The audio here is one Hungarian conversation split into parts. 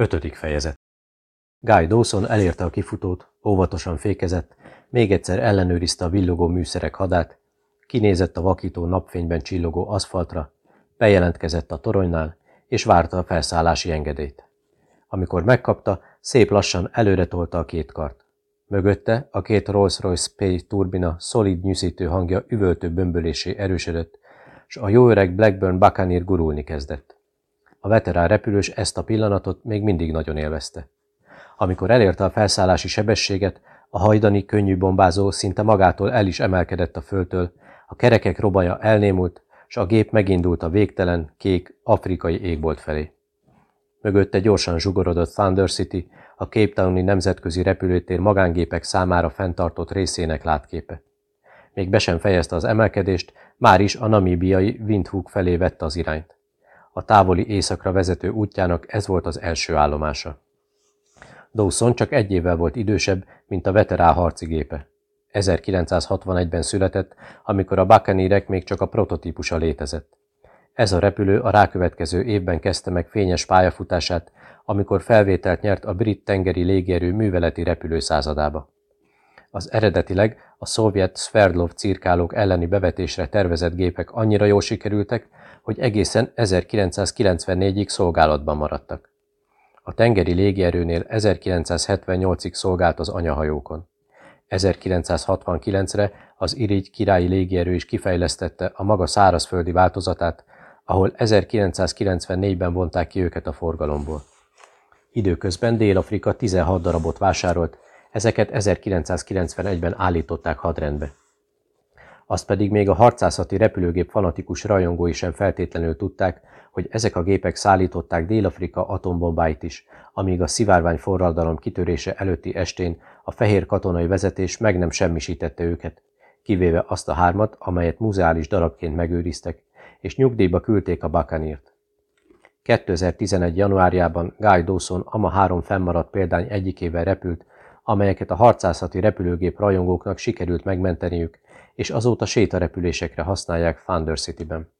Ötödik fejezet Guy Dawson elérte a kifutót, óvatosan fékezett, még egyszer ellenőrizte a villogó műszerek hadát, kinézett a vakító napfényben csillogó aszfaltra, bejelentkezett a toronynál, és várta a felszállási engedélyt. Amikor megkapta, szép lassan előre tolta a két kart. Mögötte a két Rolls-Royce Space turbina szolid nyűszítő hangja üvöltő bömbölésé erősödött, s a jó öreg Blackburn Buccaneer gurulni kezdett. A veterán repülős ezt a pillanatot még mindig nagyon élvezte. Amikor elérte a felszállási sebességet, a hajdani könnyű bombázó szinte magától el is emelkedett a földtől, a kerekek robaja elnémult, s a gép megindult a végtelen, kék, afrikai égbolt felé. Mögötte gyorsan zsugorodott Thunder City, a Cape Towni nemzetközi repülőtér magángépek számára fenntartott részének látképe. Még be sem fejezte az emelkedést, már is a namíbiai Windhoek felé vette az irányt. A távoli északra vezető útjának ez volt az első állomása. Dawson csak egy évvel volt idősebb, mint a veterán harci gépe. 1961-ben született, amikor a Buccaneerek még csak a prototípusa létezett. Ez a repülő a rákövetkező évben kezdte meg fényes pályafutását, amikor felvételt nyert a brit tengeri légierő műveleti repülőszázadába. Az eredetileg a szovjet Sverdlov cirkálók elleni bevetésre tervezett gépek annyira jól sikerültek, hogy egészen 1994-ig szolgálatban maradtak. A tengeri légierőnél 1978-ig szolgált az anyahajókon. 1969-re az irigy királyi légierő is kifejlesztette a maga szárazföldi változatát, ahol 1994-ben vonták ki őket a forgalomból. Időközben Dél-Afrika 16 darabot vásárolt, ezeket 1991-ben állították hadrendbe. Azt pedig még a harcászati repülőgép fanatikus rajongói sem feltétlenül tudták, hogy ezek a gépek szállították Dél-Afrika atombombáit is, amíg a szivárvány forradalom kitörése előtti estén a fehér katonai vezetés meg nem semmisítette őket, kivéve azt a hármat, amelyet muzeális darabként megőriztek, és nyugdíjba küldték a Bakanírt. 2011. januárjában Guy Dawson ama három fennmaradt példány egyikével repült, amelyeket a harcászati repülőgép rajongóknak sikerült megmenteniük, és azóta sétarepülésekre használják Thunder City-ben.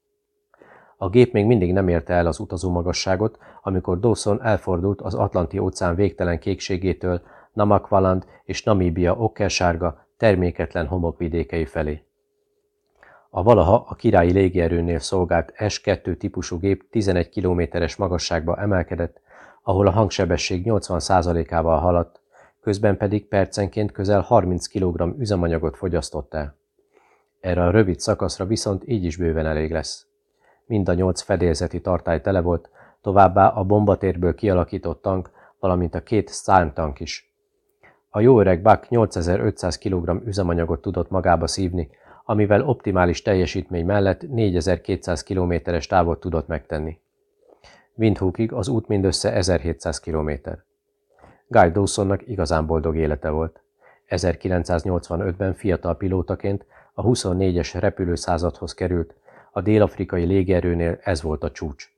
A gép még mindig nem érte el az utazó magasságot, amikor Dawson elfordult az Atlanti-óceán végtelen kékségétől Namakvaland és Namíbia okkersárga, terméketlen homokvidékei felé. A valaha a királyi légierőnél szolgált S-2 típusú gép 11 kilométeres magasságba emelkedett, ahol a hangsebesség 80%-ával haladt, közben pedig percenként közel 30 kg üzemanyagot fogyasztott el. Erre a rövid szakaszra viszont így is bőven elég lesz. Mind a nyolc fedélzeti tartály tele volt, továbbá a bombatérből kialakított tank, valamint a két Starm tank is. A jó öreg Buck 8500 kg üzemanyagot tudott magába szívni, amivel optimális teljesítmény mellett 4200 kilométeres távot tudott megtenni. Windhoekig az út mindössze 1700 km. Guy Dawsonnak igazán boldog élete volt. 1985-ben fiatal pilótaként a 24-es repülőszázadhoz került, a dél-afrikai légierőnél ez volt a csúcs.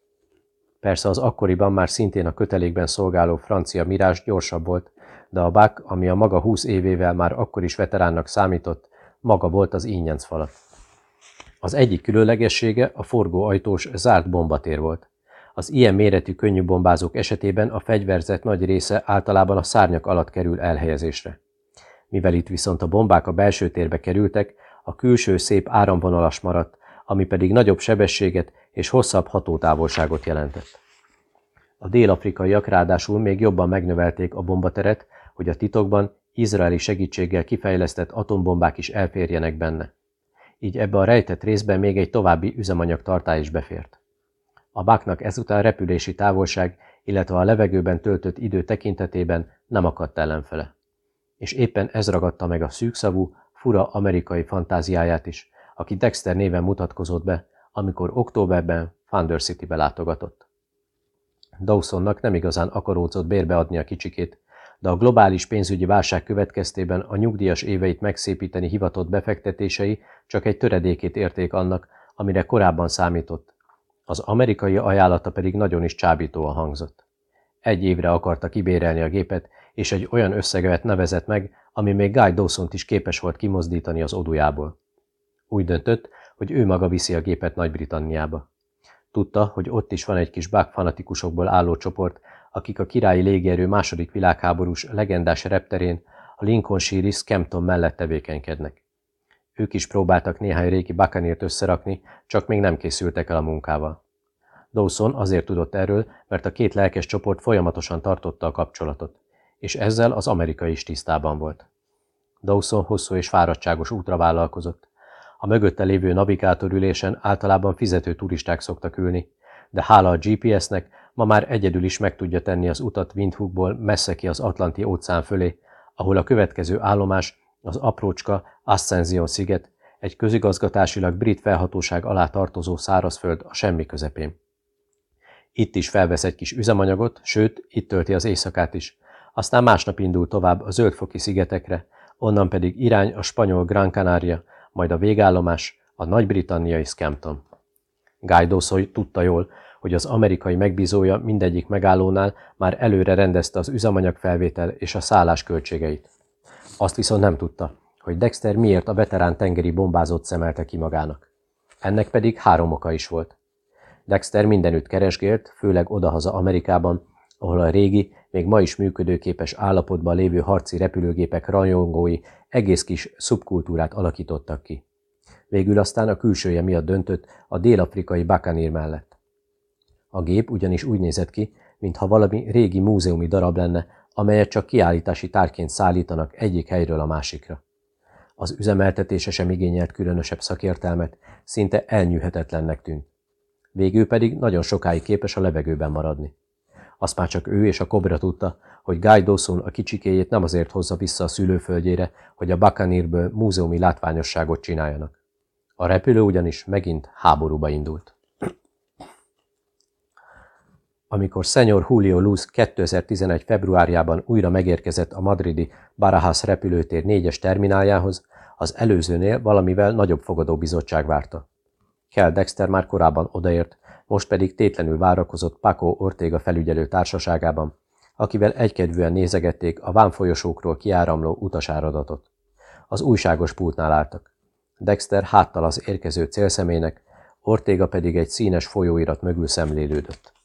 Persze az akkoriban már szintén a kötelékben szolgáló francia mirás gyorsabb volt, de a Buck, ami a maga 20 évével már akkor is veteránnak számított, maga volt az ínyenc falat. Az egyik különlegessége a forgóajtós zárt bombatér volt. Az ilyen méretű könnyű bombázók esetében a fegyverzet nagy része általában a szárnyak alatt kerül elhelyezésre. Mivel itt viszont a bombák a belső térbe kerültek, a külső szép áramvonalas maradt, ami pedig nagyobb sebességet és hosszabb hatótávolságot jelentett. A dél-afrikaiak ráadásul még jobban megnövelték a bombateret, hogy a titokban izraeli segítséggel kifejlesztett atombombák is elférjenek benne. Így ebbe a rejtett részben még egy további üzemanyag tartály is befért. A báknak ezután repülési távolság, illetve a levegőben töltött idő tekintetében nem akadt ellenfele. És éppen ez ragadta meg a szűkszavú, fura amerikai fantáziáját is, aki Dexter néven mutatkozott be, amikor októberben Thunder City-be látogatott. Dawsonnak nem igazán akaródzott bérbeadni a kicsikét, de a globális pénzügyi válság következtében a nyugdíjas éveit megszépíteni hivatott befektetései csak egy töredékét érték annak, amire korábban számított. Az amerikai ajánlata pedig nagyon is csábítóan hangzott. Egy évre akarta kibérelni a gépet, és egy olyan összeget nevezett meg, ami még Guy dawson is képes volt kimozdítani az odujából. Úgy döntött, hogy ő maga viszi a gépet Nagy-Britanniába. Tudta, hogy ott is van egy kis bug fanatikusokból álló csoport, akik a királyi légierő második világháborús legendás repterén a Lincolnshire Scampton mellett tevékenykednek. Ők is próbáltak néhány régi bakanért összerakni, csak még nem készültek el a munkával. Dawson azért tudott erről, mert a két lelkes csoport folyamatosan tartotta a kapcsolatot, és ezzel az amerikai is tisztában volt. Dawson hosszú és fáradtságos útra vállalkozott. A mögötte lévő navigátorülésen általában fizető turisták szoktak ülni, de hála a GPS-nek ma már egyedül is meg tudja tenni az utat Windhoekból messze ki az Atlanti óceán fölé, ahol a következő állomás az aprócska Ascension sziget, egy közigazgatásilag brit felhatóság alá tartozó szárazföld a semmi közepén. Itt is felvesz egy kis üzemanyagot, sőt, itt tölti az éjszakát is. Aztán másnap indul tovább a Zöldfoki szigetekre, onnan pedig irány a spanyol Gran Canaria, majd a végállomás a nagy-britanniai Scampton. Guy Dawson tudta jól, hogy az amerikai megbízója mindegyik megállónál már előre rendezte az üzemanyagfelvétel és a szállás költségeit. Azt viszont nem tudta, hogy Dexter miért a veterán tengeri bombázót szemelte ki magának. Ennek pedig három oka is volt. Dexter mindenütt keresgélt, főleg odahaza Amerikában, ahol a régi, még ma is működőképes állapotban lévő harci repülőgépek rajongói egész kis szubkultúrát alakítottak ki. Végül aztán a külsője miatt döntött a dél-afrikai Bakanír mellett. A gép ugyanis úgy nézett ki, mintha valami régi múzeumi darab lenne, amelyet csak kiállítási tárként szállítanak egyik helyről a másikra. Az üzemeltetése sem igényelt különösebb szakértelmet, szinte elnyűhetetlennek tűnt. Végül pedig nagyon sokáig képes a levegőben maradni. Azt már csak ő és a kobra tudta, hogy Guy Dawson a kicsikéjét nem azért hozza vissza a szülőföldjére, hogy a Buccaneerből múzeumi látványosságot csináljanak. A repülő ugyanis megint háborúba indult. Amikor Szenyor Julio Luz 2011. februárjában újra megérkezett a madridi Barajas repülőtér négyes termináljához, az előzőnél valamivel nagyobb fogadóbizottság várta. Kell Dexter már korábban odaért, most pedig tétlenül várakozott Paco Ortega felügyelő társaságában, akivel egykedvűen nézegették a vámfolyosókról kiáramló utasáradatot. Az újságos pultnál álltak. Dexter háttal az érkező célszemének, Ortega pedig egy színes folyóirat mögül szemlélődött.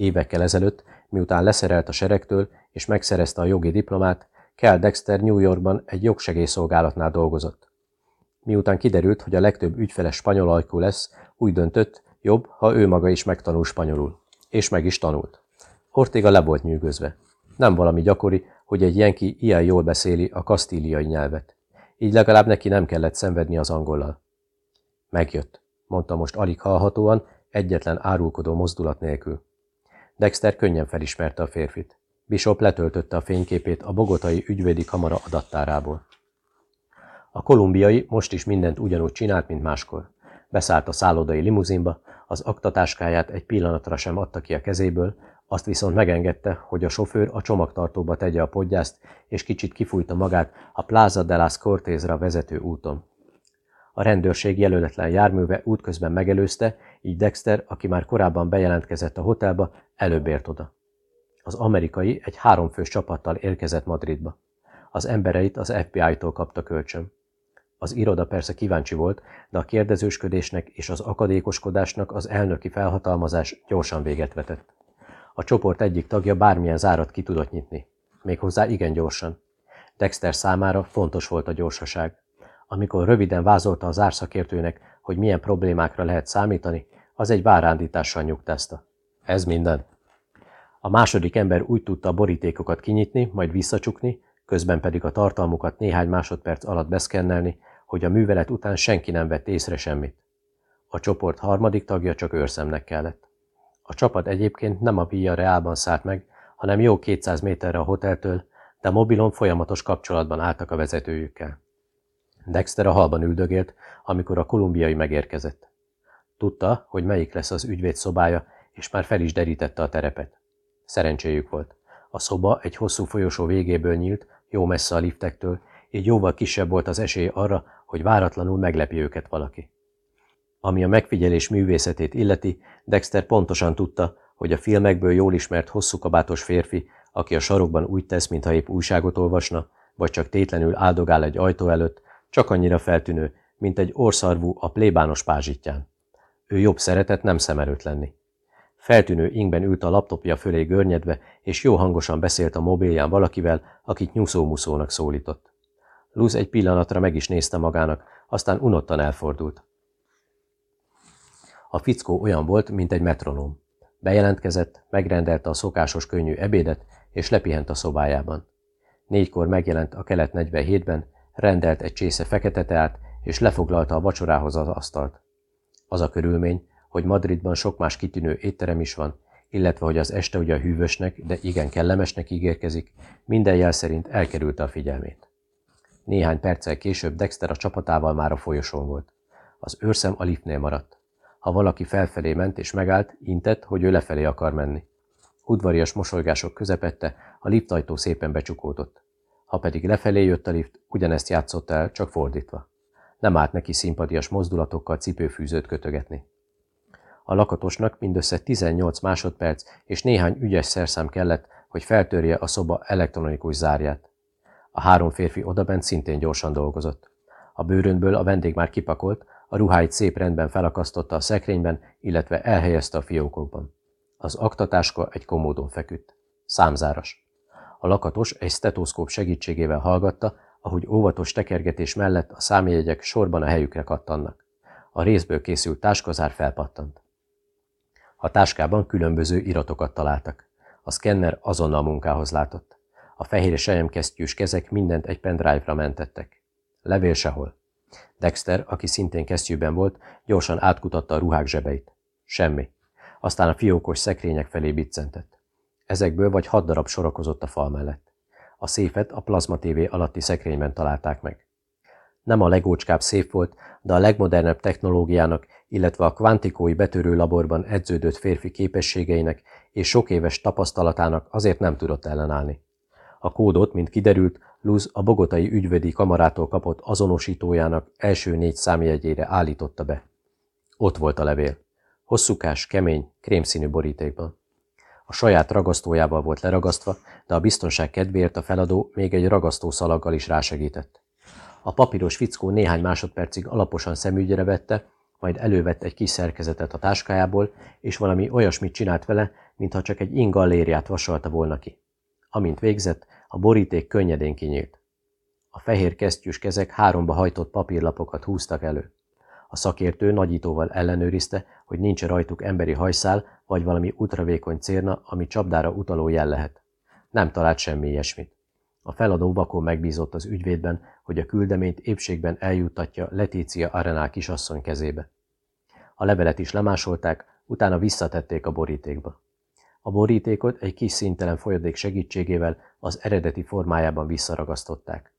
Évekkel ezelőtt, miután leszerelt a seregtől és megszerezte a jogi diplomát, Kell Dexter New Yorkban egy jogsegélyszolgálatnál dolgozott. Miután kiderült, hogy a legtöbb ügyfele spanyol ajkú lesz, úgy döntött, jobb, ha ő maga is megtanul spanyolul. És meg is tanult. Ortega le volt nyűgözve. Nem valami gyakori, hogy egy jenki ilyen jól beszéli a kasztíliai nyelvet. Így legalább neki nem kellett szenvedni az angollal. Megjött, mondta most alig hallhatóan, egyetlen árulkodó mozdulat nélkül. Dexter könnyen felismerte a férfit. Bishop letöltötte a fényképét a bogotai ügyvédi kamara adattárából. A kolumbiai most is mindent ugyanúgy csinált, mint máskor. Beszállt a szállodai limuzinba, az aktatáskáját egy pillanatra sem adta ki a kezéből, azt viszont megengedte, hogy a sofőr a csomagtartóba tegye a podgyászt, és kicsit kifújta magát a Plaza de las Cortezra vezető úton. A rendőrség jelöletlen járműve útközben megelőzte, így Dexter, aki már korábban bejelentkezett a hotelba, előbb ért oda. Az amerikai egy háromfős csapattal érkezett Madridba. Az embereit az FBI-tól kapta kölcsön. Az iroda persze kíváncsi volt, de a kérdezősködésnek és az akadékoskodásnak az elnöki felhatalmazás gyorsan véget vetett. A csoport egyik tagja bármilyen zárat ki tudott nyitni. Méghozzá igen gyorsan. Dexter számára fontos volt a gyorsaság. Amikor röviden vázolta az árszakértőnek, hogy milyen problémákra lehet számítani, az egy várándítással nyugtázta. Ez minden. A második ember úgy tudta a borítékokat kinyitni, majd visszacsukni, közben pedig a tartalmukat néhány másodperc alatt beszkennelni, hogy a művelet után senki nem vett észre semmit. A csoport harmadik tagja csak őrszemnek kellett. A csapat egyébként nem a Villa Reálban szállt meg, hanem jó 200 méterre a hoteltől, de mobilon folyamatos kapcsolatban álltak a vezetőjükkel. Dexter a halban üldögélt, amikor a kolumbiai megérkezett. Tudta, hogy melyik lesz az ügyvéd szobája, és már fel is derítette a terepet. Szerencséjük volt. A szoba egy hosszú folyosó végéből nyílt, jó messze a liftektől, így jóval kisebb volt az esély arra, hogy váratlanul meglepi őket valaki. Ami a megfigyelés művészetét illeti, Dexter pontosan tudta, hogy a filmekből jól ismert hosszú kabátos férfi, aki a sarokban úgy tesz, mintha épp újságot olvasna, vagy csak tétlenül áldogál egy ajtó előtt, csak annyira feltűnő, mint egy orszarvú a plébános pázsitján. Ő jobb szeretett nem szem előtt lenni. Feltűnő ingben ült a laptopja fölé görnyedve, és jó hangosan beszélt a mobilján valakivel, akit nyuszó-muszónak szólított. Luz egy pillanatra meg is nézte magának, aztán unottan elfordult. A fickó olyan volt, mint egy metronóm. Bejelentkezett, megrendelte a szokásos könnyű ebédet, és lepihent a szobájában. Négykor megjelent a kelet 47-ben, rendelt egy csésze fekete teát, és lefoglalta a vacsorához az asztalt. Az a körülmény, hogy Madridban sok más kitűnő étterem is van, illetve hogy az este ugye hűvösnek, de igen kellemesnek ígérkezik, minden jel szerint elkerülte a figyelmét. Néhány perccel később Dexter a csapatával már a folyosón volt. Az őrszem a liftnél maradt. Ha valaki felfelé ment és megállt, intett, hogy ő lefelé akar menni. Udvarias mosolygások közepette a liftajtó szépen becsukódott. Ha pedig lefelé jött a lift, ugyanezt játszott el, csak fordítva. Nem állt neki szimpatias mozdulatokkal cipőfűzőt kötögetni. A lakatosnak mindössze 18 másodperc és néhány ügyes szerszám kellett, hogy feltörje a szoba elektronikus zárját. A három férfi odabent szintén gyorsan dolgozott. A bőrönből a vendég már kipakolt, a ruháit szép rendben felakasztotta a szekrényben, illetve elhelyezte a fiókokban. Az aktatáska egy komódon feküdt. Számzáras. A lakatos egy stetoszkóp segítségével hallgatta, ahogy óvatos tekergetés mellett a számjegyek sorban a helyükre kattannak. A részből készült táskazár felpattant. A táskában különböző iratokat találtak. A szkenner azonnal munkához látott. A fehér sejemkesztyűs kezek mindent egy pendrive-ra mentettek. Levél sehol. Dexter, aki szintén kesztyűben volt, gyorsan átkutatta a ruhák zsebeit. Semmi. Aztán a fiókos szekrények felé biccentett. Ezekből vagy hat darab sorakozott a fal mellett. A széfet a plazma TV alatti szekrényben találták meg. Nem a legócskább szép volt, de a legmodernebb technológiának, illetve a kvantikói betörő laborban edződött férfi képességeinek és sok éves tapasztalatának azért nem tudott ellenállni. A kódot, mint kiderült, Luz a bogotai ügyvédi kamarától kapott azonosítójának első négy számjegyére állította be. Ott volt a levél. Hosszúkás, kemény, krémszínű borítékban. A saját ragasztójával volt leragasztva, de a biztonság kedvéért a feladó még egy ragasztószalaggal is rásegített. A papíros fickó néhány másodpercig alaposan szemügyre vette, majd elővett egy kis szerkezetet a táskájából, és valami olyasmit csinált vele, mintha csak egy ingallériát vasalta volna ki. Amint végzett, a boríték könnyedén kinyílt. A fehér kesztyűs kezek háromba hajtott papírlapokat húztak elő. A szakértő nagyítóval ellenőrizte, hogy nincs rajtuk emberi hajszál, vagy valami ultravékony cérna, ami csapdára utaló jel lehet. Nem talált semmi ilyesmit. A feladó vakon megbízott az ügyvédben, hogy a küldeményt épségben eljuttatja Letícia Arenál kisasszony kezébe. A levelet is lemásolták, utána visszatették a borítékba. A borítékot egy kis szintelen folyadék segítségével az eredeti formájában visszaragasztották.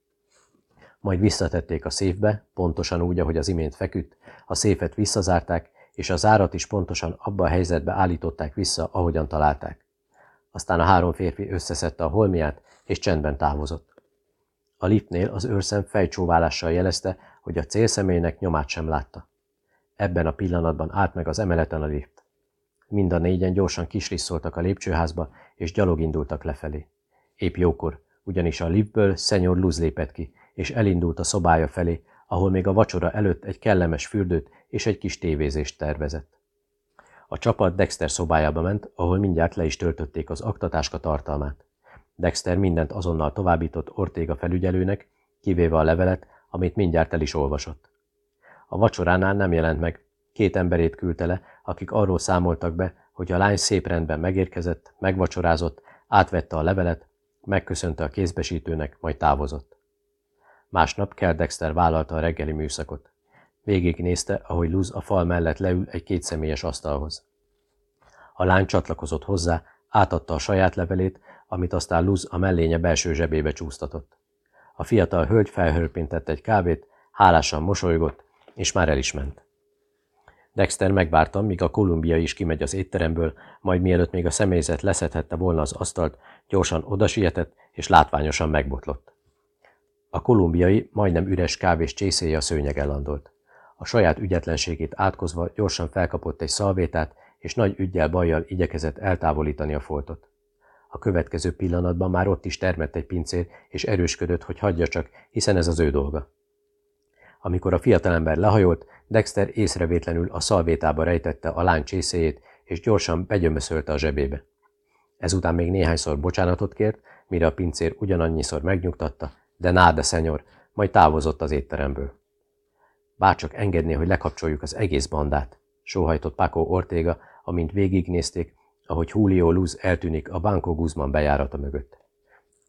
Majd visszatették a széfbe, pontosan úgy, ahogy az imént feküdt, a széfet visszazárták, és a zárat is pontosan abba a helyzetbe állították vissza, ahogyan találták. Aztán a három férfi összeszedte a holmiát, és csendben távozott. A liftnél az őrszem fejcsóválással jelezte, hogy a célszemélynek nyomát sem látta. Ebben a pillanatban állt meg az emeleten a lift. Mind a négyen gyorsan kisrisszoltak a lépcsőházba, és gyalog indultak lefelé. Épp jókor, ugyanis a liftből Szenyor Luz lépett ki, és elindult a szobája felé, ahol még a vacsora előtt egy kellemes fürdőt és egy kis tévézést tervezett. A csapat Dexter szobájába ment, ahol mindjárt le is töltötték az aktatáska tartalmát. Dexter mindent azonnal továbbított Ortéga felügyelőnek, kivéve a levelet, amit mindjárt el is olvasott. A vacsoránál nem jelent meg, két emberét küldte le, akik arról számoltak be, hogy a lány szép rendben megérkezett, megvacsorázott, átvette a levelet, megköszönte a kézbesítőnek, majd távozott. Másnap Kell Dexter vállalta a reggeli műszakot. nézte, ahogy Luz a fal mellett leül egy kétszemélyes asztalhoz. A lány csatlakozott hozzá, átadta a saját levelét, amit aztán Luz a mellénye belső zsebébe csúsztatott. A fiatal hölgy felhörpintett egy kávét, hálásan mosolygott, és már el is ment. Dexter megvárta, míg a Kolumbia is kimegy az étteremből, majd mielőtt még a személyzet leszedhette volna az asztalt, gyorsan odasietett, és látványosan megbotlott. A kolumbiai, majdnem üres kávés csészéje a szőnyeg landolt. A saját ügyetlenségét átkozva gyorsan felkapott egy szalvétát, és nagy ügyel bajjal igyekezett eltávolítani a foltot. A következő pillanatban már ott is termett egy pincér, és erősködött, hogy hagyja csak, hiszen ez az ő dolga. Amikor a fiatalember lehajolt, Dexter észrevétlenül a szalvétába rejtette a lány csészéjét, és gyorsan begyömöszölte a zsebébe. Ezután még néhányszor bocsánatot kért, mire a pincér ugyanannyiszor megnyugtatta, de náda, szenyor, majd távozott az étteremből. Bárcsak engedné, hogy lekapcsoljuk az egész bandát, sóhajtott Paco Ortega, amint végignézték, ahogy Julio Luz eltűnik a Banco Guzman bejárata mögött.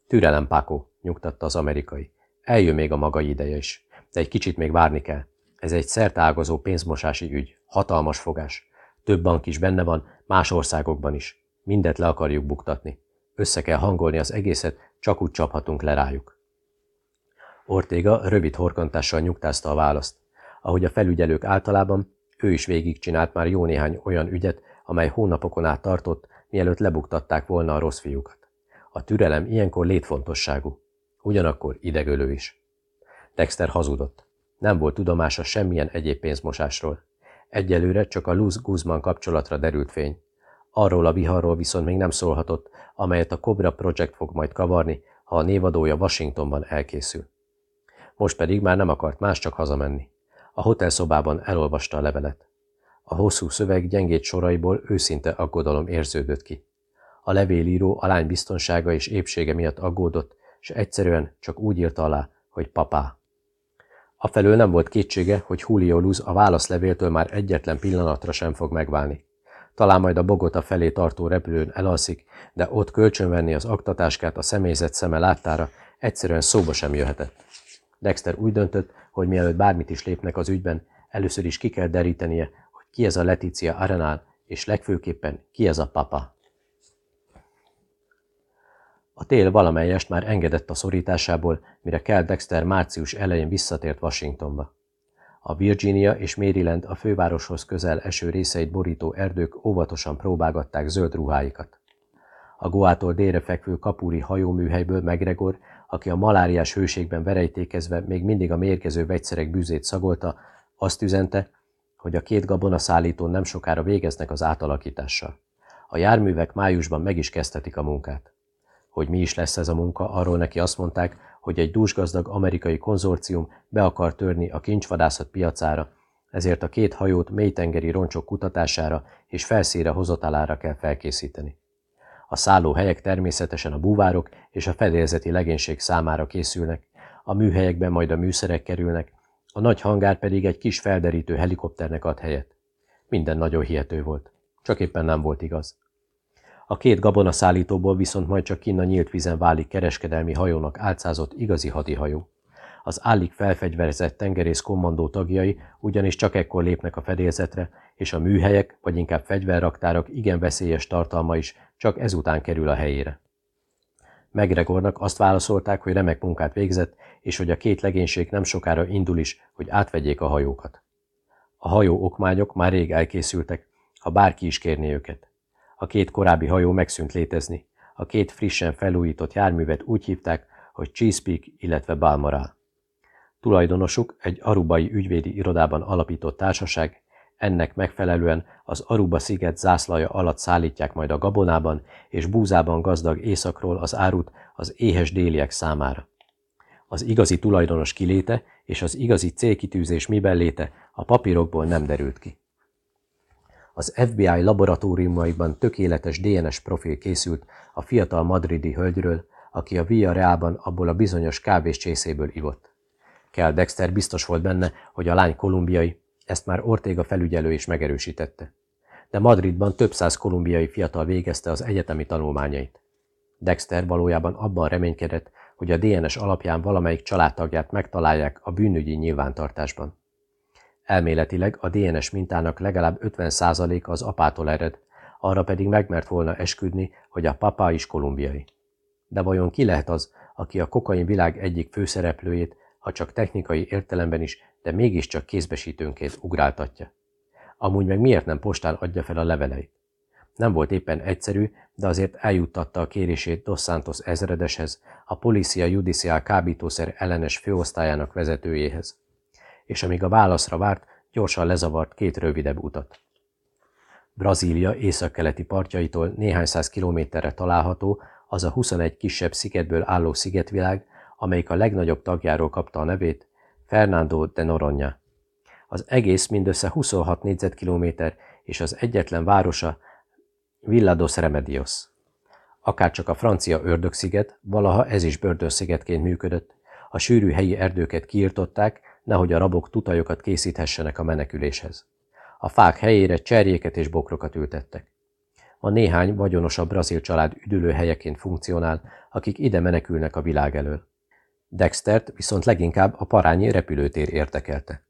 Türelem, Paco, nyugtatta az amerikai. Eljön még a maga ideje is, de egy kicsit még várni kell. Ez egy szertágazó pénzmosási ügy, hatalmas fogás. Több bank is benne van, más országokban is. Mindet le akarjuk buktatni. Össze kell hangolni az egészet, csak úgy csaphatunk le rájuk. Ortega rövid horkantással nyugtázta a választ. Ahogy a felügyelők általában, ő is végigcsinált már jó néhány olyan ügyet, amely hónapokon át tartott, mielőtt lebuktatták volna a rossz fiúkat. A türelem ilyenkor létfontosságú, ugyanakkor idegölő is. Dexter hazudott. Nem volt tudomása semmilyen egyéb pénzmosásról. Egyelőre csak a Luz Guzman kapcsolatra derült fény. Arról a viharról viszont még nem szólhatott, amelyet a Cobra Project fog majd kavarni, ha a névadója Washingtonban elkészül. Most pedig már nem akart más csak hazamenni. A hotelszobában elolvasta a levelet. A hosszú szöveg gyengét soraiból őszinte aggodalom érződött ki. A levélíró a lány biztonsága és épsége miatt aggódott, és egyszerűen csak úgy írta alá, hogy papá. Afelől nem volt kétsége, hogy Julio Luz a válaszlevéltől már egyetlen pillanatra sem fog megválni. Talán majd a Bogota felé tartó repülőn elalszik, de ott kölcsönvenni az aktatáskát a személyzet szeme láttára egyszerűen szóba sem jöhetett. Dexter úgy döntött, hogy mielőtt bármit is lépnek az ügyben, először is ki kell derítenie, hogy ki ez a Letícia Arenál, és legfőképpen ki ez a papa. A tél valamelyest már engedett a szorításából, mire Kell Dexter március elején visszatért Washingtonba. A Virginia és Maryland a fővároshoz közel eső részeit borító erdők óvatosan próbálgatták zöld ruháikat. A Goától délre fekvő kapúri hajóműhelyből McGregor, aki a maláriás hőségben verejtékezve még mindig a mérgező vegyszerek bűzét szagolta, azt üzente, hogy a két gabonaszállítón nem sokára végeznek az átalakítással. A járművek májusban meg is kezdhetik a munkát. Hogy mi is lesz ez a munka, arról neki azt mondták, hogy egy dúsgazdag amerikai konzorcium be akar törni a kincsvadászat piacára, ezért a két hajót mélytengeri roncsok kutatására és felszíre hozatalára kell felkészíteni. A szállóhelyek természetesen a búvárok és a fedélzeti legénység számára készülnek, a műhelyekben majd a műszerek kerülnek, a nagy hangár pedig egy kis felderítő helikopternek ad helyet. Minden nagyon hihető volt. Csak éppen nem volt igaz. A két gabonaszállítóból viszont majd csak kinn a nyílt vízen válik kereskedelmi hajónak álcázott igazi hadihajó. Az állig felfegyverzett tengerész kommandó tagjai ugyanis csak ekkor lépnek a fedélzetre, és a műhelyek, vagy inkább fegyverraktárak igen veszélyes tartalma is csak ezután kerül a helyére. Megregornak azt válaszolták, hogy remek munkát végzett, és hogy a két legénység nem sokára indul is, hogy átvegyék a hajókat. A hajó okmányok már rég elkészültek, ha bárki is kérné őket. A két korábbi hajó megszűnt létezni. A két frissen felújított járművet úgy hívták, hogy Chesapeake, illetve Balmoral. Tulajdonosuk egy arubai ügyvédi irodában alapított társaság, ennek megfelelően az Aruba sziget zászlaja alatt szállítják majd a gabonában és búzában gazdag északról az árut az éhes déliek számára. Az igazi tulajdonos kiléte és az igazi célkitűzés miben léte a papírokból nem derült ki. Az FBI laboratóriumaiban tökéletes DNS profil készült a fiatal madridi hölgyről, aki a Via Reában abból a bizonyos kávés csészéből ivott. Kell Dexter biztos volt benne, hogy a lány kolumbiai, ezt már Ortega felügyelő is megerősítette. De Madridban több száz kolumbiai fiatal végezte az egyetemi tanulmányait. Dexter valójában abban reménykedett, hogy a DNS alapján valamelyik családtagját megtalálják a bűnügyi nyilvántartásban. Elméletileg a DNS mintának legalább 50%-a az apától ered, arra pedig megmert volna esküdni, hogy a papa is kolumbiai. De vajon ki lehet az, aki a kokain világ egyik főszereplőjét, ha csak technikai értelemben is, de mégiscsak kézbesítőnként ugráltatja? Amúgy meg miért nem postán adja fel a leveleit? Nem volt éppen egyszerű, de azért eljuttatta a kérését Dos Santos ezredeshez, a Policia Judicial kábítószer ellenes főosztályának vezetőjéhez és amíg a válaszra várt, gyorsan lezavart két rövidebb utat. Brazília északkeleti partjaitól néhány száz kilométerre található az a 21 kisebb szigetből álló szigetvilág, amelyik a legnagyobb tagjáról kapta a nevét, Fernando de Noronha. Az egész mindössze 26 négyzetkilométer, és az egyetlen városa Villados Remedios. Akárcsak a francia ördögsziget, valaha ez is bördösszigetként működött. A sűrű helyi erdőket kiirtották, nehogy a rabok tutajokat készíthessenek a meneküléshez. A fák helyére cserjéket és bokrokat ültettek. A néhány vagyonosabb brazil család üdülőhelyeként funkcionál, akik ide menekülnek a világ elől. Dextert viszont leginkább a parányi repülőtér értekelte.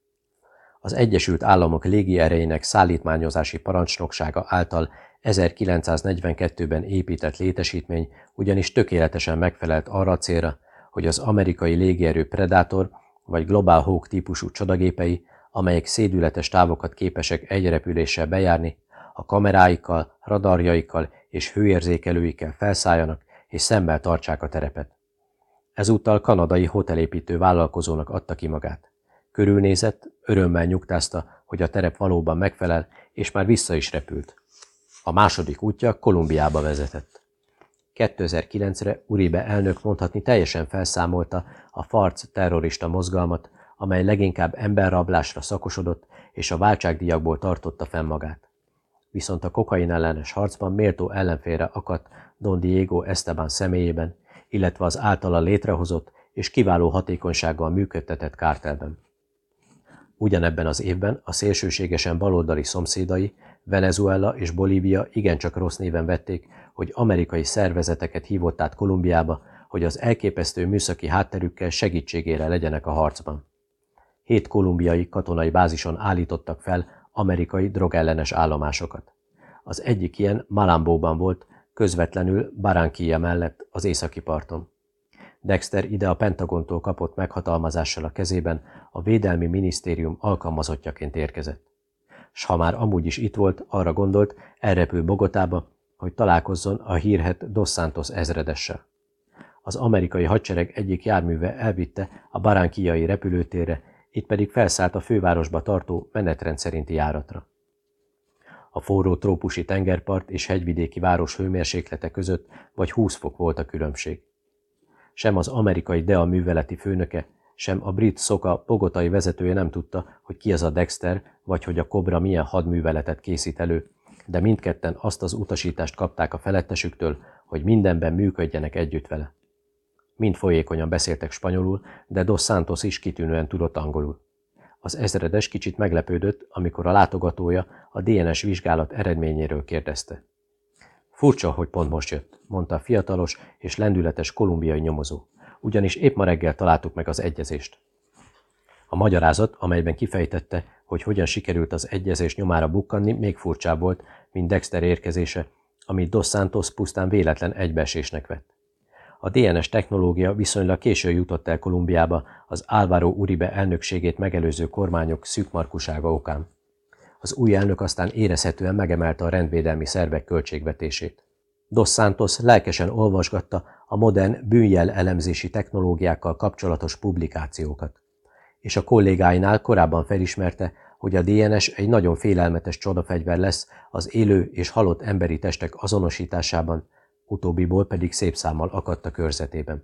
Az Egyesült Államok légierejének szállítmányozási parancsnoksága által 1942-ben épített létesítmény ugyanis tökéletesen megfelelt arra a célra, hogy az amerikai légierő Predator vagy Global Hawk típusú csodagépei, amelyek szédületes távokat képesek egy repüléssel bejárni, a kameráikkal, radarjaikkal és hőérzékelőikkel felszálljanak és szemmel tartsák a terepet. Ezúttal kanadai hotelépítő vállalkozónak adta ki magát. Körülnézett, örömmel nyugtázta, hogy a terep valóban megfelel, és már vissza is repült. A második útja Kolumbiába vezetett. 2009-re Uribe elnök mondhatni teljesen felszámolta a FARC terrorista mozgalmat, amely leginkább emberrablásra szakosodott és a váltságdíjakból tartotta fenn magát. Viszont a kokain ellenes harcban méltó ellenfélre akadt Don Diego Esteban személyében, illetve az általa létrehozott és kiváló hatékonysággal működtetett kártelben. Ugyanebben az évben a szélsőségesen baloldali szomszédai, Venezuela és Bolívia igencsak rossz néven vették, hogy amerikai szervezeteket hívott át Kolumbiába, hogy az elképesztő műszaki hátterükkel segítségére legyenek a harcban. Hét kolumbiai katonai bázison állítottak fel amerikai drogellenes állomásokat. Az egyik ilyen Malambóban volt, közvetlenül Barranquilla mellett az északi parton. Dexter ide a Pentagontól kapott meghatalmazással a kezében a Védelmi Minisztérium alkalmazottjaként érkezett. S ha már amúgy is itt volt, arra gondolt, elrepül Bogotába, hogy találkozzon a hírhet Dos Santos ezredessel. Az amerikai hadsereg egyik járműve elvitte a Baránkijai repülőtérre, itt pedig felszállt a fővárosba tartó menetrend szerinti járatra. A forró trópusi tengerpart és hegyvidéki város hőmérséklete között vagy 20 fok volt a különbség. Sem az amerikai DEA műveleti főnöke, sem a brit szoka bogotai vezetője nem tudta, hogy ki az a Dexter, vagy hogy a Cobra milyen hadműveletet készít elő, de mindketten azt az utasítást kapták a felettesüktől, hogy mindenben működjenek együtt vele. Mind folyékonyan beszéltek spanyolul, de Dos Santos is kitűnően tudott angolul. Az ezredes kicsit meglepődött, amikor a látogatója a DNS vizsgálat eredményéről kérdezte. Furcsa, hogy pont most jött, mondta a fiatalos és lendületes kolumbiai nyomozó, ugyanis épp ma reggel találtuk meg az egyezést. A magyarázat, amelyben kifejtette, hogy hogyan sikerült az egyezés nyomára bukkanni, még furcsább volt, mint Dexter érkezése, amit Dos Santos pusztán véletlen egybeesésnek vett. A DNS technológia viszonylag késő jutott el Kolumbiába az Álvaro Uribe elnökségét megelőző kormányok szűkmarkusága okán. Az új elnök aztán érezhetően megemelte a rendvédelmi szervek költségvetését. Dos Santos lelkesen olvasgatta a modern bűnjel elemzési technológiákkal kapcsolatos publikációkat. És a kollégáinál korábban felismerte, hogy a DNS egy nagyon félelmetes csodafegyver lesz az élő és halott emberi testek azonosításában, utóbbiból pedig szép számmal akadt a körzetében.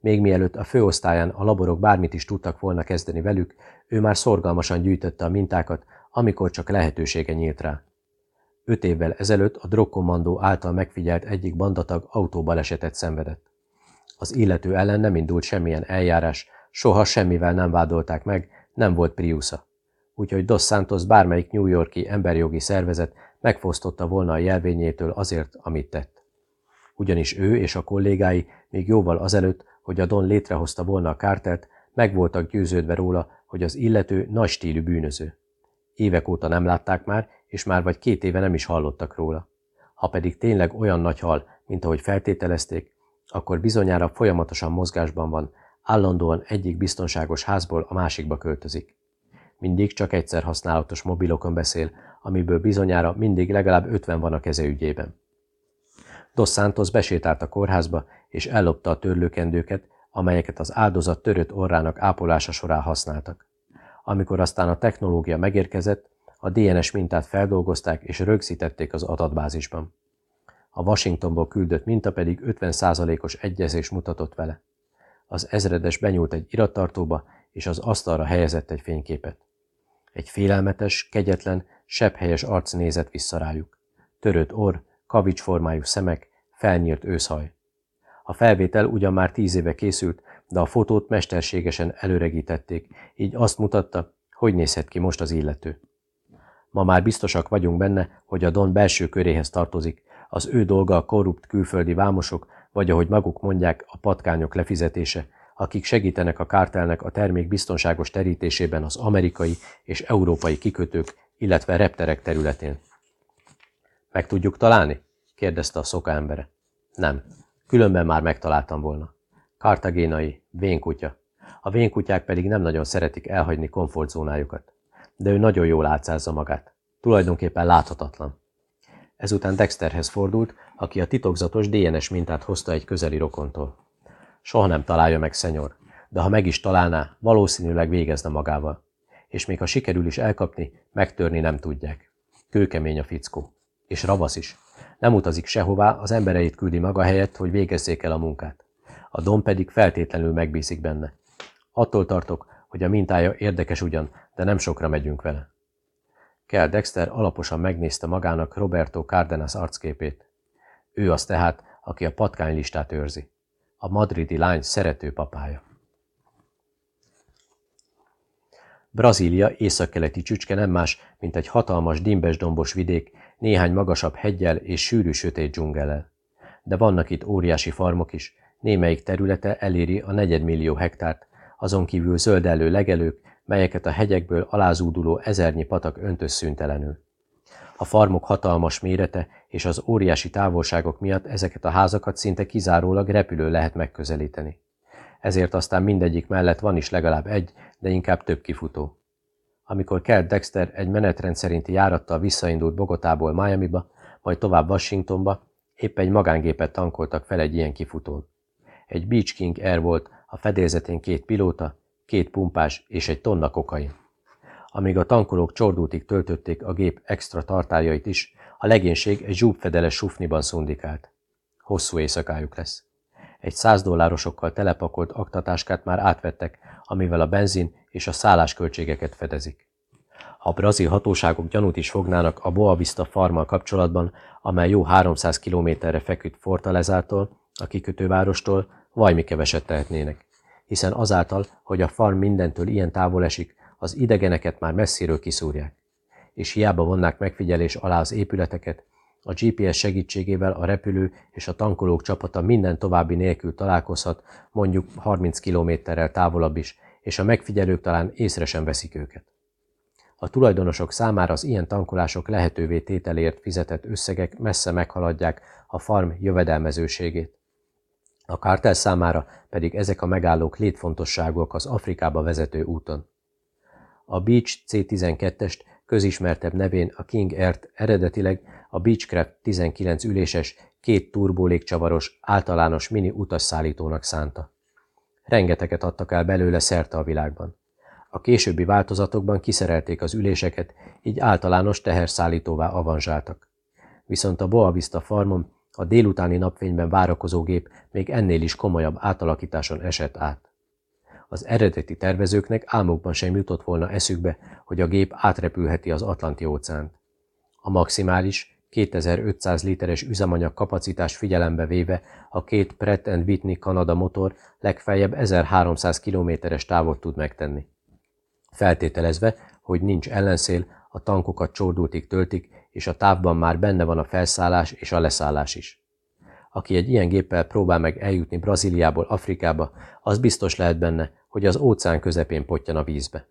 Még mielőtt a főosztályán a laborok bármit is tudtak volna kezdeni velük, ő már szorgalmasan gyűjtötte a mintákat, amikor csak lehetősége nyílt rá. Öt évvel ezelőtt a drogkommandó által megfigyelt egyik bandatag autóbalesetet szenvedett. Az illető ellen nem indult semmilyen eljárás, soha semmivel nem vádolták meg, nem volt Priusza. Úgyhogy Dos Santos bármelyik New Yorki emberjogi szervezet megfosztotta volna a jelvényétől azért, amit tett. Ugyanis ő és a kollégái még jóval azelőtt, hogy a Don létrehozta volna a kártelt, meg voltak győződve róla, hogy az illető nagy stílű bűnöző. Évek óta nem látták már, és már vagy két éve nem is hallottak róla. Ha pedig tényleg olyan nagy hal, mint ahogy feltételezték, akkor bizonyára folyamatosan mozgásban van, állandóan egyik biztonságos házból a másikba költözik. Mindig csak egyszer használatos mobilokon beszél, amiből bizonyára mindig legalább ötven van a keze ügyében. Dos Santos besétált a kórházba, és ellopta a törlőkendőket, amelyeket az áldozat törött orrának ápolása során használtak. Amikor aztán a technológia megérkezett, a DNS mintát feldolgozták és rögzítették az adatbázisban. A Washingtonból küldött minta pedig 50%-os egyezés mutatott vele. Az ezredes benyúlt egy irattartóba, és az asztalra helyezett egy fényképet. Egy félelmetes, kegyetlen, helyes arc nézett vissza rájuk. Törött orr, kavicsformájú szemek, felnyírt őszhaj. A felvétel ugyan már tíz éve készült, de a fotót mesterségesen előregítették, így azt mutatta, hogy nézhet ki most az illető. Ma már biztosak vagyunk benne, hogy a Don belső köréhez tartozik, az ő dolga a korrupt külföldi vámosok, vagy ahogy maguk mondják, a patkányok lefizetése, akik segítenek a kártelnek a termék biztonságos terítésében az amerikai és európai kikötők, illetve repterek területén. Meg tudjuk találni? kérdezte a szoka embere. Nem, különben már megtaláltam volna. Kartagénai, vénkutya. A vénkutyák pedig nem nagyon szeretik elhagyni komfortzónájukat. De ő nagyon jól átszázza magát. Tulajdonképpen láthatatlan. Ezután Dexterhez fordult, aki a titokzatos DNS mintát hozta egy közeli rokontól. Soha nem találja meg, szenyor, de ha meg is találná, valószínűleg végezne magával. És még ha sikerül is elkapni, megtörni nem tudják. Kőkemény a fickó. És ravasz is. Nem utazik sehová, az embereit küldi maga helyett, hogy végezzék el a munkát. A dom pedig feltétlenül megbízik benne. Attól tartok, hogy a mintája érdekes ugyan, de nem sokra megyünk vele. Kell Dexter alaposan megnézte magának Roberto Cárdenas arcképét. Ő az tehát, aki a patkánylistát őrzi. A madridi lány szerető papája. Brazília északkeleti csücske nem más, mint egy hatalmas dimbes-dombos vidék, néhány magasabb hegyel és sűrű sötét dzsungellel. De vannak itt óriási farmok is, némelyik területe eléri a negyedmillió hektárt, azon kívül zöldellő legelők, melyeket a hegyekből alázúduló ezernyi patak öntöz szüntelenül. A farmok hatalmas mérete és az óriási távolságok miatt ezeket a házakat szinte kizárólag repülő lehet megközelíteni. Ezért aztán mindegyik mellett van is legalább egy, de inkább több kifutó. Amikor Kelt Dexter egy menetrend szerinti járattal visszaindult Bogotából Miamiba, majd tovább Washingtonba, épp egy magángépet tankoltak fel egy ilyen kifutón. Egy Beach King Air volt, a fedélzetén két pilóta, két pumpás és egy tonna kokain. Amíg a tankolók csordultig töltötték a gép extra tartályait is, a legénység egy zsúbfedeles sufniban szundikált. Hosszú éjszakájuk lesz. Egy száz dollárosokkal telepakolt aktatáskát már átvettek, amivel a benzin és a szállásköltségeket fedezik. Ha a brazil hatóságok gyanút is fognának a Boa Vista farmmal kapcsolatban, amely jó 300 kilométerre feküdt Fortalezától, a kikötővárostól, vajmi keveset tehetnének hiszen azáltal, hogy a farm mindentől ilyen távol esik, az idegeneket már messziről kiszúrják. És hiába vonnák megfigyelés alá az épületeket, a GPS segítségével a repülő és a tankolók csapata minden további nélkül találkozhat, mondjuk 30 kilométerrel távolabb is, és a megfigyelők talán észre sem veszik őket. A tulajdonosok számára az ilyen tankolások lehetővé tételért fizetett összegek messze meghaladják a farm jövedelmezőségét. A kártel számára pedig ezek a megállók létfontosságúak az Afrikába vezető úton. A Beach C-12-est közismertebb nevén a King Air-t eredetileg a Beechcraft 19 üléses, két turbólégcsavaros, általános mini utasszállítónak szánta. Rengeteget adtak el belőle szerte a világban. A későbbi változatokban kiszerelték az üléseket, így általános teherszállítóvá avanzsáltak. Viszont a Boa Vista farmon a délutáni napfényben várakozó gép még ennél is komolyabb átalakításon esett át. Az eredeti tervezőknek álmokban sem jutott volna eszükbe, hogy a gép átrepülheti az Atlanti óceánt. A maximális 2500 literes üzemanyag kapacitás figyelembe véve a két Pratt Whitney Kanada motor legfeljebb 1300 kilométeres távot tud megtenni. Feltételezve, hogy nincs ellenszél, a tankokat csordultig töltik, és a távban már benne van a felszállás és a leszállás is. Aki egy ilyen géppel próbál meg eljutni Brazíliából Afrikába, az biztos lehet benne, hogy az óceán közepén potyan a vízbe.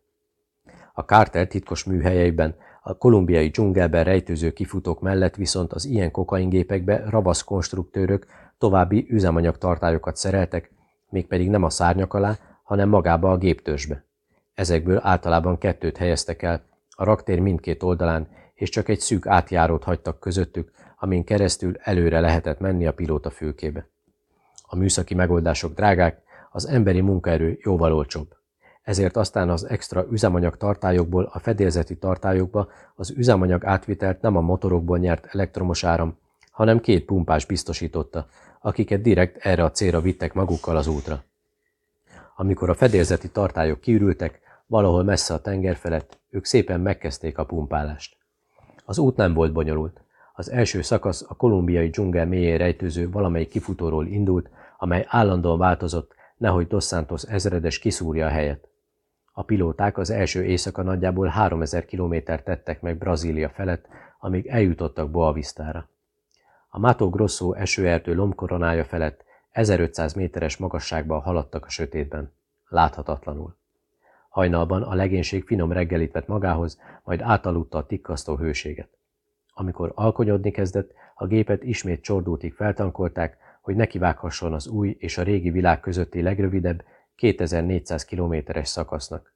A Carter titkos műhelyeiben, a kolumbiai dzsungelben rejtőző kifutók mellett viszont az ilyen kokaingépekbe ravasz konstruktőrök további üzemanyagtartályokat szereltek, mégpedig nem a szárnyak alá, hanem magába a géptörzsbe. Ezekből általában kettőt helyeztek el, a raktér mindkét oldalán, és csak egy szűk átjárót hagytak közöttük, amin keresztül előre lehetett menni a pilóta fülkébe. A műszaki megoldások drágák, az emberi munkaerő jóval olcsóbb. Ezért aztán az extra üzemanyag tartályokból a fedélzeti tartályokba az üzemanyag átvitelt nem a motorokból nyert elektromos áram, hanem két pumpás biztosította, akiket direkt erre a célra vittek magukkal az útra. Amikor a fedélzeti tartályok kiürültek, valahol messze a tenger felett, ők szépen megkezdték a pumpálást. Az út nem volt bonyolult. Az első szakasz a kolumbiai dzsungel mélyén rejtőző valamelyik kifutóról indult, amely állandóan változott, nehogy Dos Santos ezredes kiszúrja a helyet. A pilóták az első éjszaka nagyjából 3000 kilométert tettek meg Brazília felett, amíg eljutottak Boavistára. A Mato Grosso esőertő lombkoronája felett 1500 méteres magasságban haladtak a sötétben, láthatatlanul. Hajnalban a legénység finom reggelit vett magához, majd átaludta a tikkasztó hőséget. Amikor alkonyodni kezdett, a gépet ismét csordultig feltankolták, hogy nekivághasson az új és a régi világ közötti legrövidebb, 2400 kilométeres szakasznak.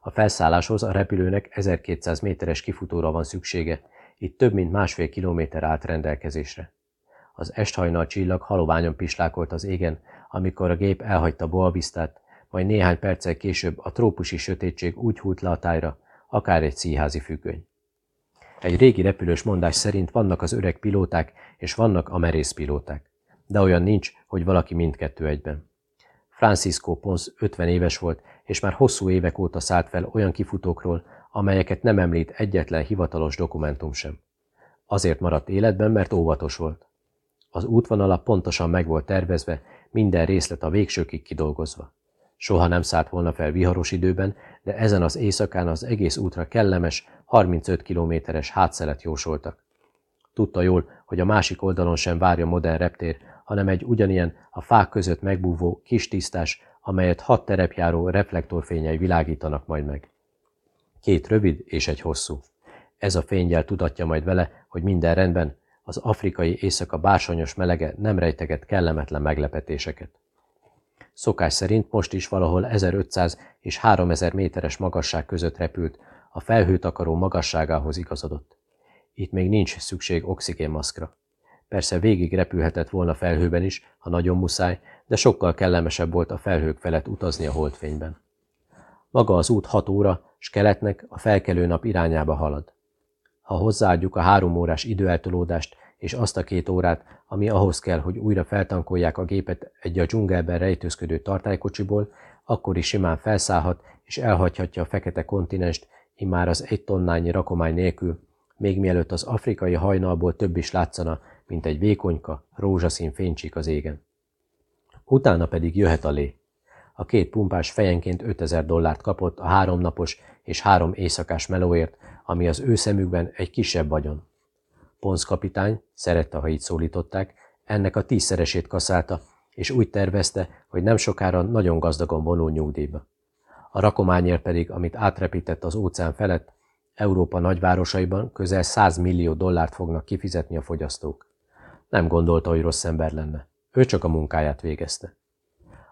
A felszálláshoz a repülőnek 1200 méteres kifutóra van szüksége, itt több mint másfél kilométer állt rendelkezésre. Az esthajnal csillag haloványon pislákolt az égen, amikor a gép elhagyta Boavisztát, majd néhány perccel később a trópusi sötétség úgy húlt le a tájra, akár egy szíházi függöny. Egy régi repülős mondás szerint vannak az öreg pilóták, és vannak a merész pilóták. De olyan nincs, hogy valaki mindkettő egyben. Francisco Pons 50 éves volt, és már hosszú évek óta szállt fel olyan kifutókról, amelyeket nem említ egyetlen hivatalos dokumentum sem. Azért maradt életben, mert óvatos volt. Az útvonala pontosan meg volt tervezve, minden részlet a végsőkig kidolgozva. Soha nem szállt volna fel viharos időben, de ezen az éjszakán az egész útra kellemes, 35 kilométeres hátszelet jósoltak. Tudta jól, hogy a másik oldalon sem várja modern reptér, hanem egy ugyanilyen a fák között megbúvó kis tisztás, amelyet hat terepjáró reflektorfényei világítanak majd meg. Két rövid és egy hosszú. Ez a fényjel tudatja majd vele, hogy minden rendben, az afrikai éjszaka bársonyos melege nem rejteget kellemetlen meglepetéseket. Szokás szerint most is valahol 1500 és 3000 méteres magasság között repült, a felhőtakaró magasságához igazodott. Itt még nincs szükség oxigénmaszkra. Persze végig repülhetett volna felhőben is, ha nagyon muszáj, de sokkal kellemesebb volt a felhők felett utazni a holdfényben. Maga az út hat óra, s keletnek a felkelő nap irányába halad. Ha hozzáadjuk a három órás időeltolódást és azt a két órát, ami ahhoz kell, hogy újra feltankolják a gépet egy a dzsungelben rejtőzködő tartálykocsiból, akkor is simán felszállhat és elhagyhatja a fekete kontinenst, immár az egy tonnányi rakomány nélkül, még mielőtt az afrikai hajnalból több is látszana, mint egy vékonyka, rózsaszín fénycsík az égen. Utána pedig jöhet a lé. A két pumpás fejenként 5000 dollárt kapott a háromnapos és három éjszakás melóért, ami az ő szemükben egy kisebb vagyon. Ponsz kapitány, szerette, ha így szólították, ennek a tízszeresét kaszálta, és úgy tervezte, hogy nem sokára nagyon gazdagon vonul nyugdíjba. A rakományért pedig, amit átrepített az óceán felett, Európa nagyvárosaiban közel 100 millió dollárt fognak kifizetni a fogyasztók. Nem gondolta, hogy rossz ember lenne. Ő csak a munkáját végezte.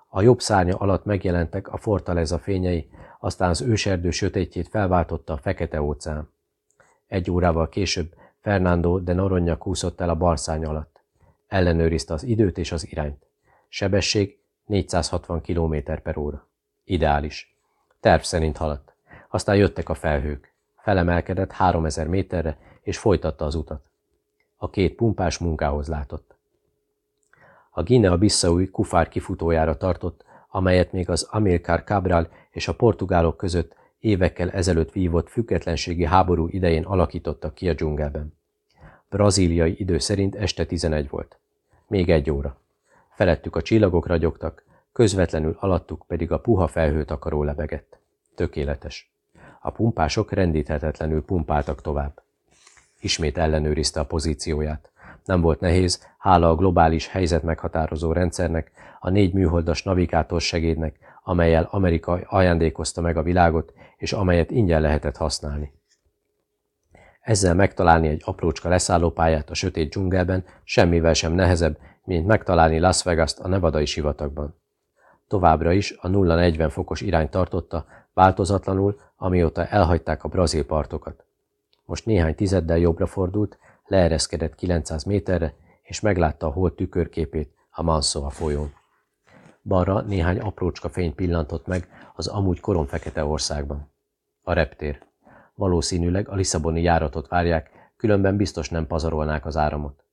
A jobb szárnya alatt megjelentek a Fortaleza fényei, aztán az őserdő sötétjét felváltotta a fekete óceán. Egy órával később Fernando de Noronha kúszott el a bal szárny alatt. Ellenőrizte az időt és az irányt. Sebesség 460 km per óra. Ideális. Terv szerint haladt. Aztán jöttek a felhők. Felemelkedett 3000 méterre, és folytatta az utat. A két pumpás munkához látott. A Guinea-Bissaui kufár kifutójára tartott, amelyet még az Amilcar Cabral és a portugálok között évekkel ezelőtt vívott függetlenségi háború idején alakítottak ki a dzsungelben. Brazíliai idő szerint este 11 volt. Még egy óra. Felettük a csillagok ragyogtak, közvetlenül alattuk pedig a puha felhőtakaró lebegett. Tökéletes. A pumpások rendíthetetlenül pumpáltak tovább. Ismét ellenőrizte a pozícióját. Nem volt nehéz, hála a globális helyzet meghatározó rendszernek, a négy műholdas navigátor segédnek, amelyel Amerika ajándékozta meg a világot, és amelyet ingyen lehetett használni. Ezzel megtalálni egy aprócska leszállópályát a sötét dzsungelben semmivel sem nehezebb, mint megtalálni Las Vegas-t a nevadai sivatagban. Továbbra is a 0-40 fokos irány tartotta, változatlanul, amióta elhagyták a brazil partokat. Most néhány tizeddel jobbra fordult, leereszkedett 900 méterre, és meglátta a hold tükörképét a Mansoa folyón. Balra néhány aprócska fényt pillantott meg az amúgy koromfekete országban. A reptér. Valószínűleg a Lisszaboni járatot várják, különben biztos nem pazarolnák az áramot.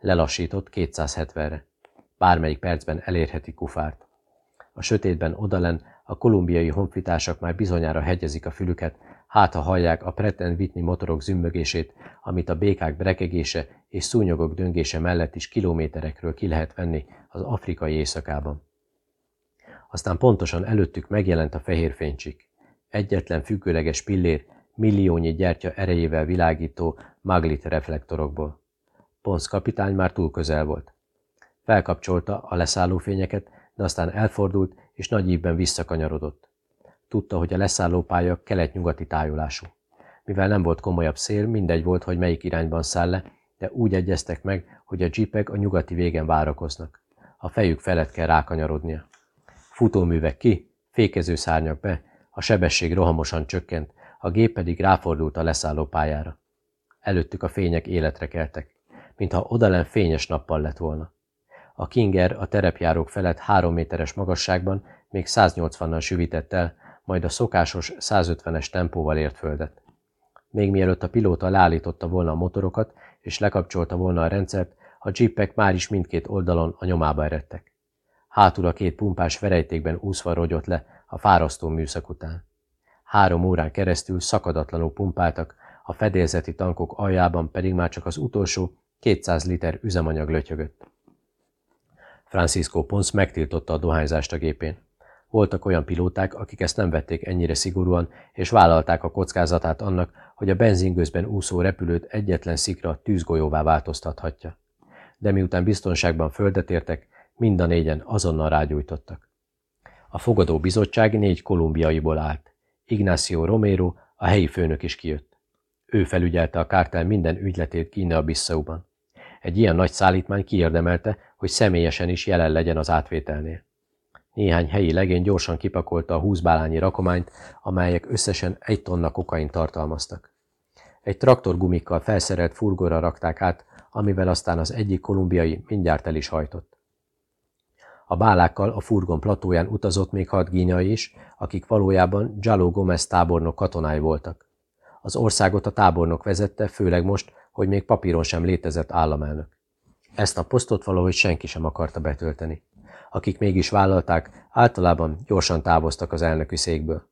Lelassított 270-re. Bármelyik percben elérheti kufárt. a sötétben odalen a kolumbiai honfitársak már bizonyára hegyezik a fülüket, hát ha hallják a Pretend Whitney motorok zümmögését, amit a békák brekegése és szúnyogok döngése mellett is kilométerekről ki lehet venni az afrikai éjszakában. Aztán pontosan előttük megjelent a fehér fénycsik. Egyetlen függőleges pillér, milliónyi gyertya erejével világító maglit reflektorokból. Ponsz kapitány már túl közel volt. Felkapcsolta a leszálló fényeket, de aztán elfordult és nagy ívben visszakanyarodott. Tudta, hogy a leszállópálya kelet-nyugati tájolású. Mivel nem volt komolyabb szél, mindegy volt, hogy melyik irányban száll le, de úgy egyeztek meg, hogy a jeepek a nyugati végen várakoznak. A fejük felett kell rákanyarodnia. Futóművek ki, fékező szárnyak be, a sebesség rohamosan csökkent, a gép pedig ráfordult a leszálló pályára. Előttük a fények életre keltek, mintha odalen fényes nappal lett volna. A Kinger a terepjárók felett három méteres magasságban még 180-nal süvített el, majd a szokásos 150-es tempóval ért földet. Még mielőtt a pilóta leállította volna a motorokat és lekapcsolta volna a rendszert, a jeepek már is mindkét oldalon a nyomába eredtek. Hátul a két pumpás verejtékben úszva rogyott le a fárasztó műszak után. Három órán keresztül szakadatlanul pumpáltak, a fedélzeti tankok aljában pedig már csak az utolsó 200 liter üzemanyag lötyögött. Francisco Pons megtiltotta a dohányzást a gépén. Voltak olyan pilóták, akik ezt nem vették ennyire szigorúan, és vállalták a kockázatát annak, hogy a benzingőzben úszó repülőt egyetlen szikra tűzgolyóvá változtathatja. De miután biztonságban földet értek, mind a négyen azonnal rágyújtottak. A fogadó bizottság négy kolumbiaiból állt. Ignacio Romero, a helyi főnök is kijött. Ő felügyelte a kártel minden ügyletét Kína Bissauban. Egy ilyen nagy szállítmány kiérdemelte, hogy személyesen is jelen legyen az átvételnél. Néhány helyi legény gyorsan kipakolta a húszbálányi rakományt, amelyek összesen egy tonna kokain tartalmaztak. Egy traktorgumikkal felszerelt furgóra rakták át, amivel aztán az egyik kolumbiai mindjárt el is hajtott. A bálákkal a furgon platóján utazott még hat gínyai is, akik valójában Jalo Gomez tábornok katonái voltak. Az országot a tábornok vezette, főleg most, hogy még papíron sem létezett államelnök. Ezt a posztot valahogy senki sem akarta betölteni. Akik mégis vállalták, általában gyorsan távoztak az elnöki székből.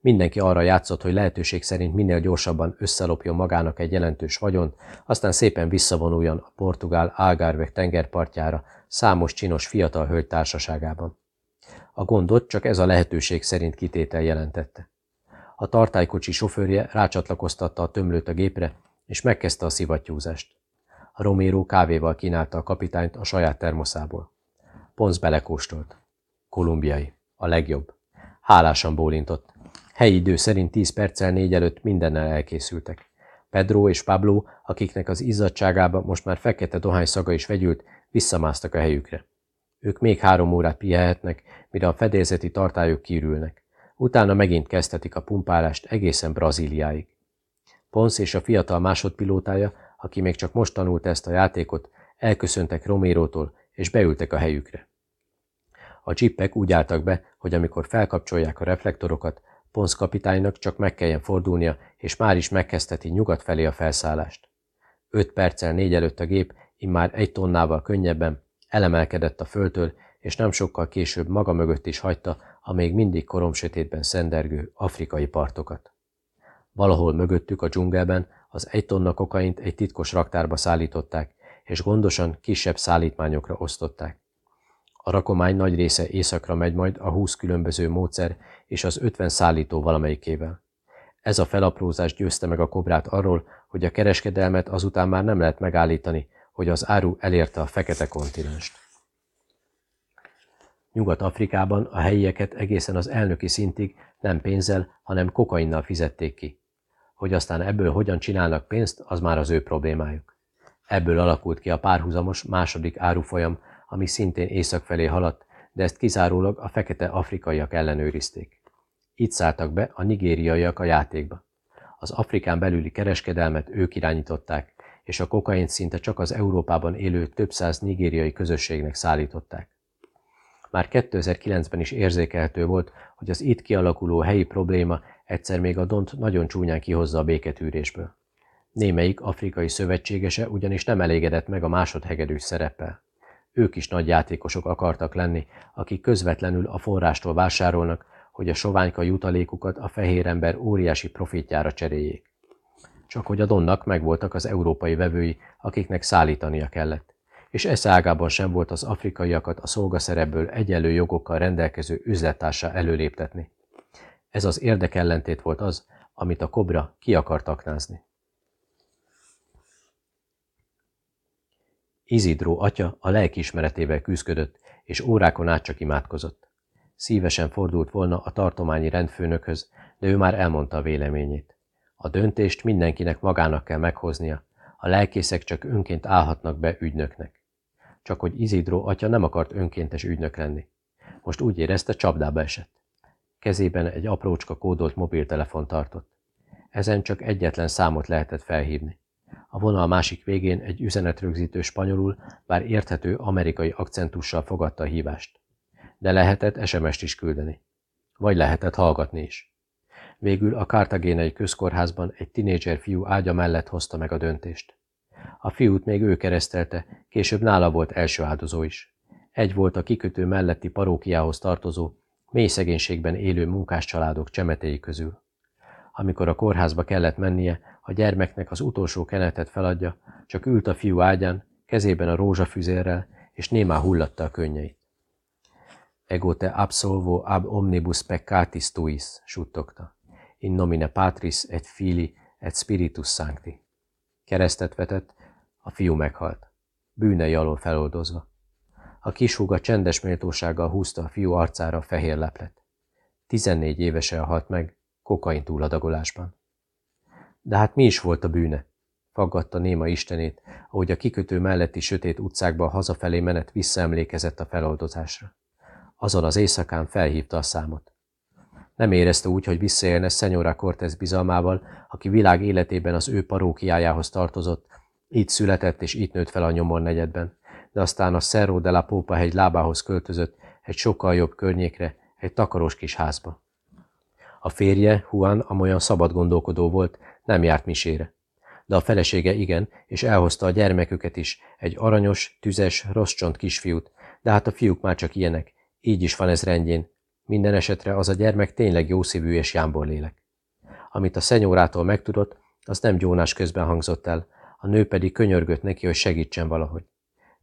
Mindenki arra játszott, hogy lehetőség szerint minél gyorsabban összelopjon magának egy jelentős vagyont, aztán szépen visszavonuljon a portugál Algarve tengerpartjára számos csinos fiatal hölgy társaságában. A gondot csak ez a lehetőség szerint kitétel jelentette. A tartálykocsi sofőrje rácsatlakoztatta a tömlőt a gépre, és megkezdte a szivattyúzást. A Romero kávéval kínálta a kapitányt a saját termoszából. Ponz belekóstolt. Kolumbiai. A legjobb. Hálásan bólintott. Helyi idő szerint 10 perccel négy előtt mindennel elkészültek. Pedro és Pablo, akiknek az izzadságába most már fekete dohány szaga is vegyült, visszamásztak a helyükre. Ők még három órát pihehetnek, mire a fedélzeti tartályok kiürülnek. Utána megint kezdhetik a pumpálást egészen Brazíliáig. Pons és a fiatal másodpilótája, aki még csak most tanult ezt a játékot, elköszöntek Romérótól, és beültek a helyükre. A csippek úgy álltak be, hogy amikor felkapcsolják a reflektorokat, Pons kapitánynak csak meg kelljen fordulnia, és már is megkezdheti nyugat felé a felszállást. Öt perccel négy előtt a gép, immár egy tonnával könnyebben, elemelkedett a földtől, és nem sokkal később maga mögött is hagyta a még mindig koromsötétben szendergő afrikai partokat. Valahol mögöttük a dzsungelben az egy tonna kokaint egy titkos raktárba szállították, és gondosan kisebb szállítmányokra osztották. A rakomány nagy része északra megy majd a 20 különböző módszer és az 50 szállító valamelyikével. Ez a felaprózás győzte meg a kobrát arról, hogy a kereskedelmet azután már nem lehet megállítani, hogy az áru elérte a fekete kontinenst. Nyugat-Afrikában a helyieket egészen az elnöki szintig nem pénzzel, hanem kokainnal fizették ki. Hogy aztán ebből hogyan csinálnak pénzt, az már az ő problémájuk. Ebből alakult ki a párhuzamos második árufolyam, ami szintén észak felé haladt, de ezt kizárólag a fekete afrikaiak ellenőrizték. Itt szálltak be a nigériaiak a játékba. Az Afrikán belüli kereskedelmet ők irányították, és a kokain szinte csak az Európában élő több száz nigériai közösségnek szállították. Már 2009-ben is érzékelhető volt, hogy az itt kialakuló helyi probléma egyszer még a Dont nagyon csúnyán kihozza a béketűrésből. Némelyik afrikai szövetségese ugyanis nem elégedett meg a másodhegedűs szereppel. ők is nagy játékosok akartak lenni, akik közvetlenül a forrástól vásárolnak, hogy a soványka jutalékukat a fehér ember óriási profitjára cseréljék. Csak hogy a Donnak megvoltak az európai vevői, akiknek szállítania kellett, és e szágában sem volt az afrikaiakat a szolgaszerebből egyenlő jogokkal rendelkező üzlettársa előléptetni. Ez az érdekellentét volt az, amit a kobra ki akart aknázni. Izidró atya a lelkiismeretével küzdködött, és órákon át csak imádkozott. Szívesen fordult volna a tartományi rendfőnökhöz, de ő már elmondta a véleményét. A döntést mindenkinek magának kell meghoznia, a lelkészek csak önként állhatnak be ügynöknek. Csak hogy Izidró atya nem akart önkéntes ügynök lenni. Most úgy érezte, csapdába esett. Kezében egy aprócska kódolt mobiltelefon tartott. Ezen csak egyetlen számot lehetett felhívni. A vonal másik végén egy üzenetrögzítő spanyolul, bár érthető amerikai akcentussal fogadta a hívást. De lehetett SMS-t is küldeni. Vagy lehetett hallgatni is. Végül a kártagénai közkórházban egy tinédzser fiú ágya mellett hozta meg a döntést. A fiút még ő keresztelte, később nála volt első áldozó is. Egy volt a kikötő melletti parókiához tartozó, mély szegénységben élő munkás családok csemetéi közül. Amikor a kórházba kellett mennie, a gyermeknek az utolsó kenetet feladja, csak ült a fiú ágyán, kezében a rózsafüzérrel, és némá hullatta a könnyeit. Ego te absolvo ab omnibus peccatis tuis, suttogta. In nomine patris et fili et spiritus sancti. Keresztet vetett, a fiú meghalt. Bűnei alól feloldozva. A kisúga csendes méltósággal húzta a fiú arcára fehér leplet. Tizennégy évesen halt meg, kokain túladagolásban. De hát mi is volt a bűne? Faggatta néma istenét, ahogy a kikötő melletti sötét utcákba hazafelé menet visszaemlékezett a feloldozásra. Azon az éjszakán felhívta a számot. Nem érezte úgy, hogy visszaélne Szenyora Cortez bizalmával, aki világ életében az ő parókiájához tartozott, itt született és itt nőtt fel a nyomor negyedben, de aztán a Cerro de la Popa hegy lábához költözött, egy sokkal jobb környékre, egy takaros kis házba. A férje, Juan, amolyan szabad gondolkodó volt, nem járt misére. De a felesége igen, és elhozta a gyermeküket is, egy aranyos, tüzes, rossz csont kisfiút, de hát a fiúk már csak ilyenek, így is van ez rendjén. Minden esetre az a gyermek tényleg jószívű és jámbor lélek. Amit a szenyórától megtudott, az nem gyónás közben hangzott el, a nő pedig könyörgött neki, hogy segítsen valahogy.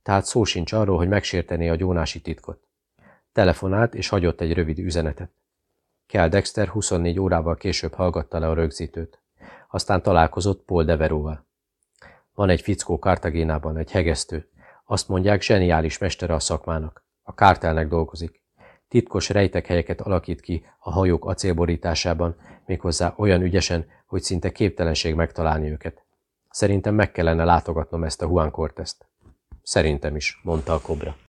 Tehát szó sincs arról, hogy megsértené a gyónási titkot. Telefonált és hagyott egy rövid üzenetet. Kell Dexter 24 órával később hallgatta le a rögzítőt. Aztán találkozott Paul Deveróval. Van egy fickó Kartagénában, egy hegesztő. Azt mondják, zseniális mestere a szakmának. A kártelnek dolgozik. Titkos rejtekhelyeket alakít ki a hajók acélborításában, méghozzá olyan ügyesen, hogy szinte képtelenség megtalálni őket. Szerintem meg kellene látogatnom ezt a Juan Cortest. Szerintem is, mondta a kobra.